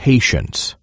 patience.